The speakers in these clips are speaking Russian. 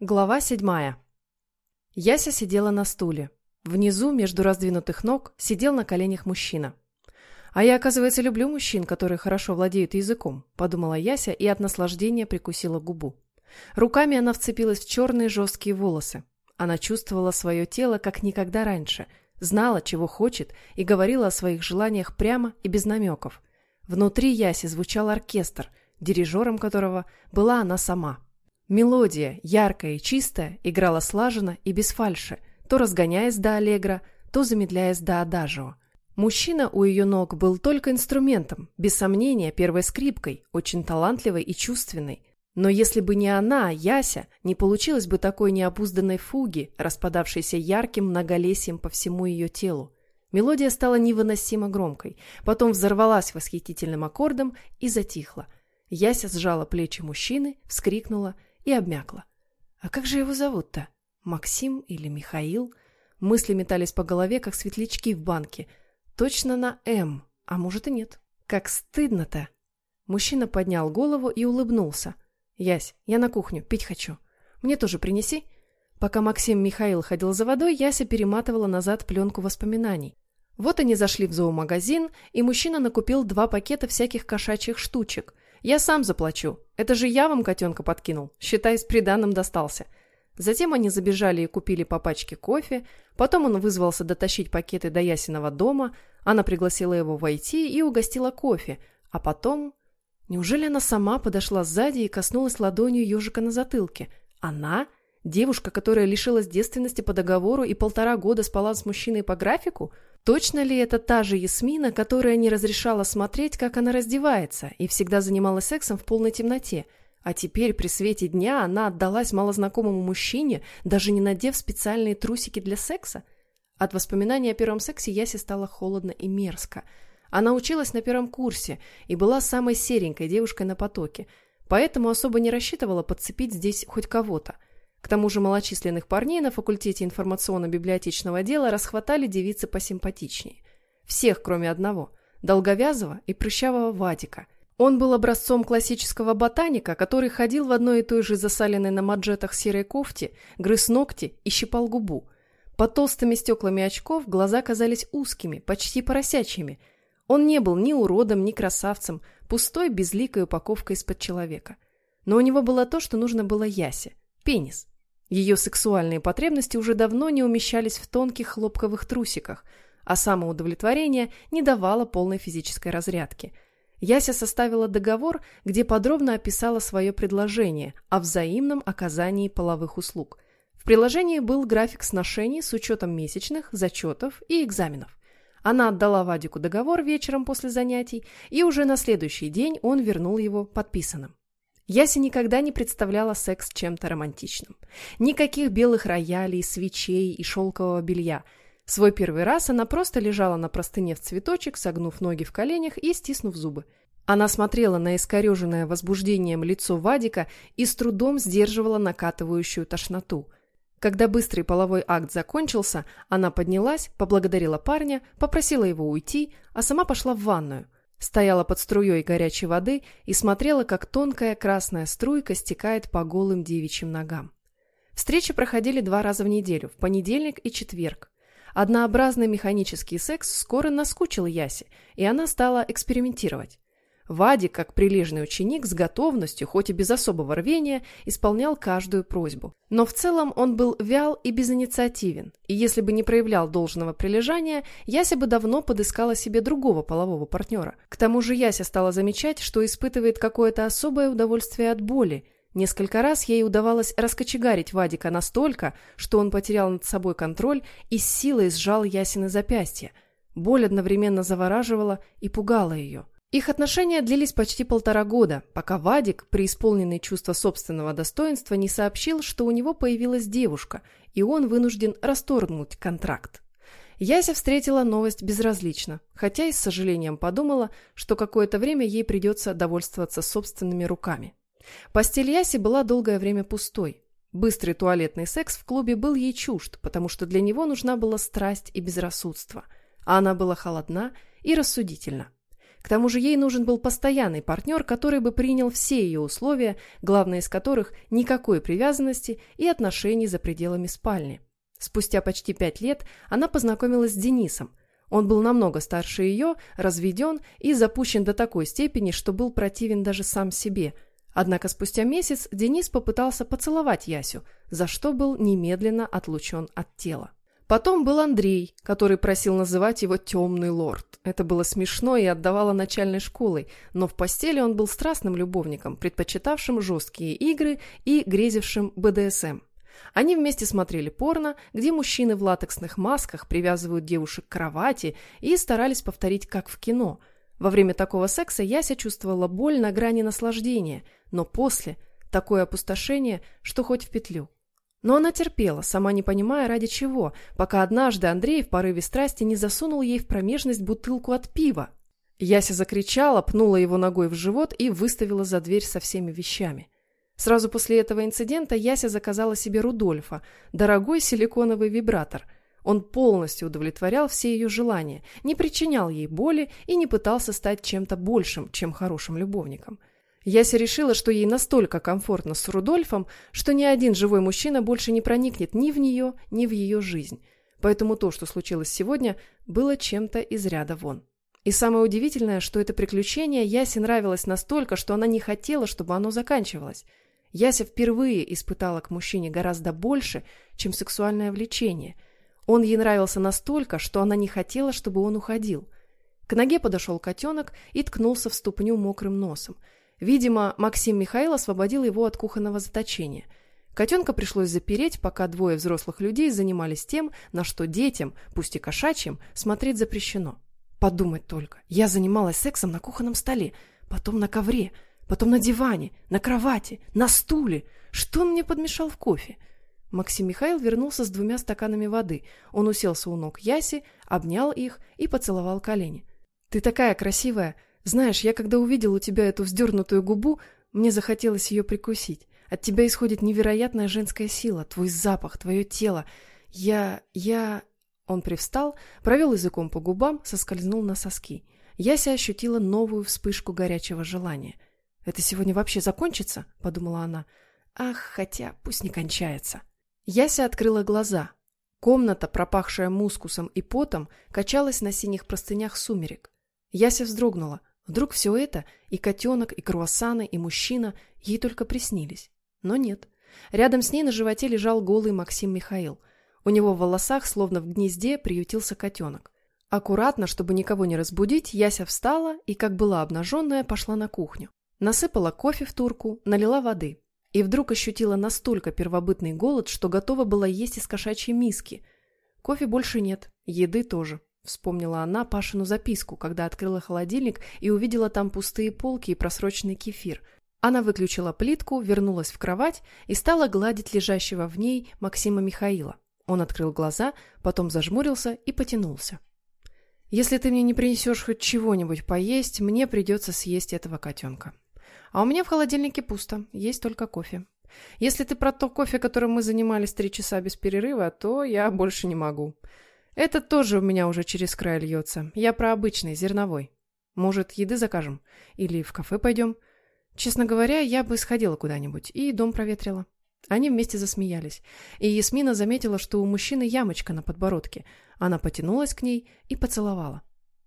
Глава седьмая. Яся сидела на стуле. Внизу, между раздвинутых ног, сидел на коленях мужчина. «А я, оказывается, люблю мужчин, которые хорошо владеют языком», — подумала Яся и от наслаждения прикусила губу. Руками она вцепилась в черные жесткие волосы. Она чувствовала свое тело как никогда раньше, знала, чего хочет, и говорила о своих желаниях прямо и без намеков. Внутри Яси звучал оркестр, дирижером которого была она сама — Мелодия, яркая и чистая, играла слаженно и без фальши, то разгоняясь до аллегро, то замедляясь до адажио. Мужчина у ее ног был только инструментом, без сомнения первой скрипкой, очень талантливой и чувственной. Но если бы не она, Яся, не получилось бы такой необузданной фуги, распадавшейся ярким многолесьем по всему ее телу. Мелодия стала невыносимо громкой, потом взорвалась восхитительным аккордом и затихла. Яся сжала плечи мужчины, вскрикнула и обмякла. А как же его зовут-то? Максим или Михаил? Мысли метались по голове, как светлячки в банке. Точно на «М», а может и нет. Как стыдно-то. Мужчина поднял голову и улыбнулся. «Ясь, я на кухню, пить хочу. Мне тоже принеси?» Пока Максим Михаил ходил за водой, Яся перематывала назад пленку воспоминаний. Вот они зашли в зоомагазин, и мужчина накупил два пакета всяких кошачьих штучек – я сам заплачу. Это же я вам котенка подкинул. Считай, с приданным достался. Затем они забежали и купили по пачке кофе. Потом он вызвался дотащить пакеты до Ясиного дома. Она пригласила его войти и угостила кофе. А потом... Неужели она сама подошла сзади и коснулась ладонью ежика на затылке? Она? Девушка, которая лишилась девственности по договору и полтора года спала с мужчиной по графику? Точно ли это та же Ясмина, которая не разрешала смотреть, как она раздевается, и всегда занималась сексом в полной темноте? А теперь при свете дня она отдалась малознакомому мужчине, даже не надев специальные трусики для секса? От воспоминаний о первом сексе Ясе стало холодно и мерзко. Она училась на первом курсе и была самой серенькой девушкой на потоке, поэтому особо не рассчитывала подцепить здесь хоть кого-то – к тому же малочисленных парней на факультете информационно-библиотечного дела расхватали девицы посимпатичнее. Всех, кроме одного – долговязого и прыщавого Вадика. Он был образцом классического ботаника, который ходил в одной и той же засаленной на маджетах серой кофте, грыз ногти и щипал губу. Под толстыми стеклами очков глаза казались узкими, почти поросячьими. Он не был ни уродом, ни красавцем, пустой, безликой упаковкой из-под человека. Но у него было то, что нужно было Ясе – пенис. Ее сексуальные потребности уже давно не умещались в тонких хлопковых трусиках, а самоудовлетворение не давало полной физической разрядки. Яся составила договор, где подробно описала свое предложение о взаимном оказании половых услуг. В приложении был график сношений с учетом месячных, зачетов и экзаменов. Она отдала Вадику договор вечером после занятий, и уже на следующий день он вернул его подписанным. Яся никогда не представляла секс чем-то романтичным. Никаких белых роялей, свечей и шелкового белья. Свой первый раз она просто лежала на простыне в цветочек, согнув ноги в коленях и стиснув зубы. Она смотрела на искореженное возбуждением лицо Вадика и с трудом сдерживала накатывающую тошноту. Когда быстрый половой акт закончился, она поднялась, поблагодарила парня, попросила его уйти, а сама пошла в ванную – Стояла под струей горячей воды и смотрела, как тонкая красная струйка стекает по голым девичьим ногам. Встречи проходили два раза в неделю, в понедельник и четверг. Однообразный механический секс скоро наскучил Ясе, и она стала экспериментировать. Вадик, как прилежный ученик, с готовностью, хоть и без особого рвения, исполнял каждую просьбу. Но в целом он был вял и безинициативен, и если бы не проявлял должного прилежания, Яся бы давно подыскала себе другого полового партнера. К тому же Яся стала замечать, что испытывает какое-то особое удовольствие от боли. Несколько раз ей удавалось раскочегарить Вадика настолько, что он потерял над собой контроль и с силой сжал Ясины запястья. Боль одновременно завораживала и пугала ее. Их отношения длились почти полтора года, пока Вадик, преисполненный чувства собственного достоинства, не сообщил, что у него появилась девушка, и он вынужден расторгнуть контракт. Яся встретила новость безразлично, хотя и с сожалением подумала, что какое-то время ей придется довольствоваться собственными руками. Постель Яси была долгое время пустой. Быстрый туалетный секс в клубе был ей чужд, потому что для него нужна была страсть и безрассудство, а она была холодна и рассудительна. К тому же ей нужен был постоянный партнер, который бы принял все ее условия, главное из которых – никакой привязанности и отношений за пределами спальни. Спустя почти пять лет она познакомилась с Денисом. Он был намного старше ее, разведен и запущен до такой степени, что был противен даже сам себе. Однако спустя месяц Денис попытался поцеловать Ясю, за что был немедленно отлучен от тела. Потом был Андрей, который просил называть его «темный лорд». Это было смешно и отдавало начальной школой, но в постели он был страстным любовником, предпочитавшим жесткие игры и грезившим БДСМ. Они вместе смотрели порно, где мужчины в латексных масках привязывают девушек к кровати и старались повторить как в кино. Во время такого секса Яся чувствовала боль на грани наслаждения, но после – такое опустошение, что хоть в петлю. Но она терпела, сама не понимая ради чего, пока однажды Андрей в порыве страсти не засунул ей в промежность бутылку от пива. Яся закричала, пнула его ногой в живот и выставила за дверь со всеми вещами. Сразу после этого инцидента Яся заказала себе Рудольфа, дорогой силиконовый вибратор. Он полностью удовлетворял все ее желания, не причинял ей боли и не пытался стать чем-то большим, чем хорошим любовником. Яся решила, что ей настолько комфортно с Рудольфом, что ни один живой мужчина больше не проникнет ни в нее, ни в ее жизнь. Поэтому то, что случилось сегодня, было чем-то из ряда вон. И самое удивительное, что это приключение Ясе нравилось настолько, что она не хотела, чтобы оно заканчивалось. Яся впервые испытала к мужчине гораздо больше, чем сексуальное влечение. Он ей нравился настолько, что она не хотела, чтобы он уходил. К ноге подошел котенок и ткнулся в ступню мокрым носом. Видимо, Максим Михаил освободил его от кухонного заточения. Котенка пришлось запереть, пока двое взрослых людей занимались тем, на что детям, пусть и кошачьим, смотреть запрещено. Подумать только, я занималась сексом на кухонном столе, потом на ковре – потом на диване, на кровати, на стуле. Что он мне подмешал в кофе? Максим Михаил вернулся с двумя стаканами воды. Он уселся у ног Яси, обнял их и поцеловал колени. «Ты такая красивая! Знаешь, я когда увидел у тебя эту вздернутую губу, мне захотелось ее прикусить. От тебя исходит невероятная женская сила, твой запах, твое тело. Я... я...» Он привстал, провел языком по губам, соскользнул на соски. Яся ощутила новую вспышку горячего желания. «Это сегодня вообще закончится?» – подумала она. «Ах, хотя пусть не кончается». Яся открыла глаза. Комната, пропахшая мускусом и потом, качалась на синих простынях сумерек. Яся вздрогнула. Вдруг все это, и котенок, и круассаны, и мужчина, ей только приснились. Но нет. Рядом с ней на животе лежал голый Максим Михаил. У него в волосах, словно в гнезде, приютился котенок. Аккуратно, чтобы никого не разбудить, Яся встала и, как была обнаженная, пошла на кухню. Насыпала кофе в турку, налила воды. И вдруг ощутила настолько первобытный голод, что готова была есть из кошачьей миски. Кофе больше нет, еды тоже. Вспомнила она Пашину записку, когда открыла холодильник и увидела там пустые полки и просроченный кефир. Она выключила плитку, вернулась в кровать и стала гладить лежащего в ней Максима Михаила. Он открыл глаза, потом зажмурился и потянулся. «Если ты мне не принесешь хоть чего-нибудь поесть, мне придется съесть этого котенка», а у меня в холодильнике пусто, есть только кофе. Если ты про то кофе, которым мы занимались три часа без перерыва, то я больше не могу. Этот тоже у меня уже через край льется. Я про обычный, зерновой. Может, еды закажем? Или в кафе пойдем? Честно говоря, я бы сходила куда-нибудь и дом проветрила. Они вместе засмеялись. И Ясмина заметила, что у мужчины ямочка на подбородке. Она потянулась к ней и поцеловала.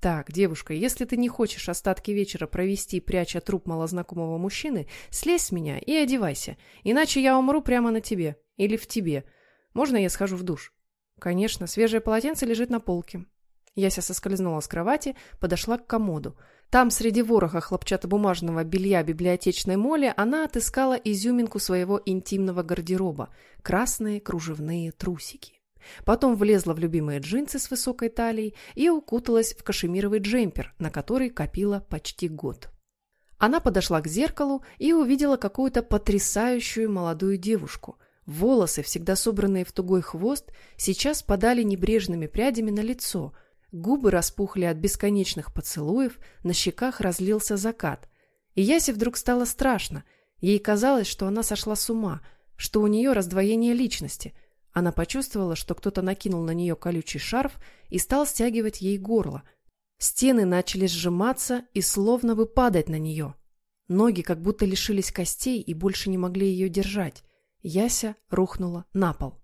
«Так, девушка, если ты не хочешь остатки вечера провести, пряча труп малознакомого мужчины, слезь с меня и одевайся, иначе я умру прямо на тебе или в тебе. Можно я схожу в душ?» «Конечно, свежее полотенце лежит на полке». Яся соскользнула с кровати, подошла к комоду. Там, среди вороха хлопчатобумажного белья библиотечной моли, она отыскала изюминку своего интимного гардероба – красные кружевные трусики. Потом влезла в любимые джинсы с высокой талией и укуталась в кашемировый джемпер, на который копила почти год. Она подошла к зеркалу и увидела какую-то потрясающую молодую девушку. Волосы, всегда собранные в тугой хвост, сейчас падали небрежными прядями на лицо. Губы распухли от бесконечных поцелуев, на щеках разлился закат. И Ясе вдруг стало страшно. Ей казалось, что она сошла с ума, что у нее раздвоение личности – она почувствовала, что кто-то накинул на нее колючий шарф и стал стягивать ей горло. Стены начали сжиматься и словно бы падать на нее. Ноги как будто лишились костей и больше не могли ее держать. Яся рухнула на пол.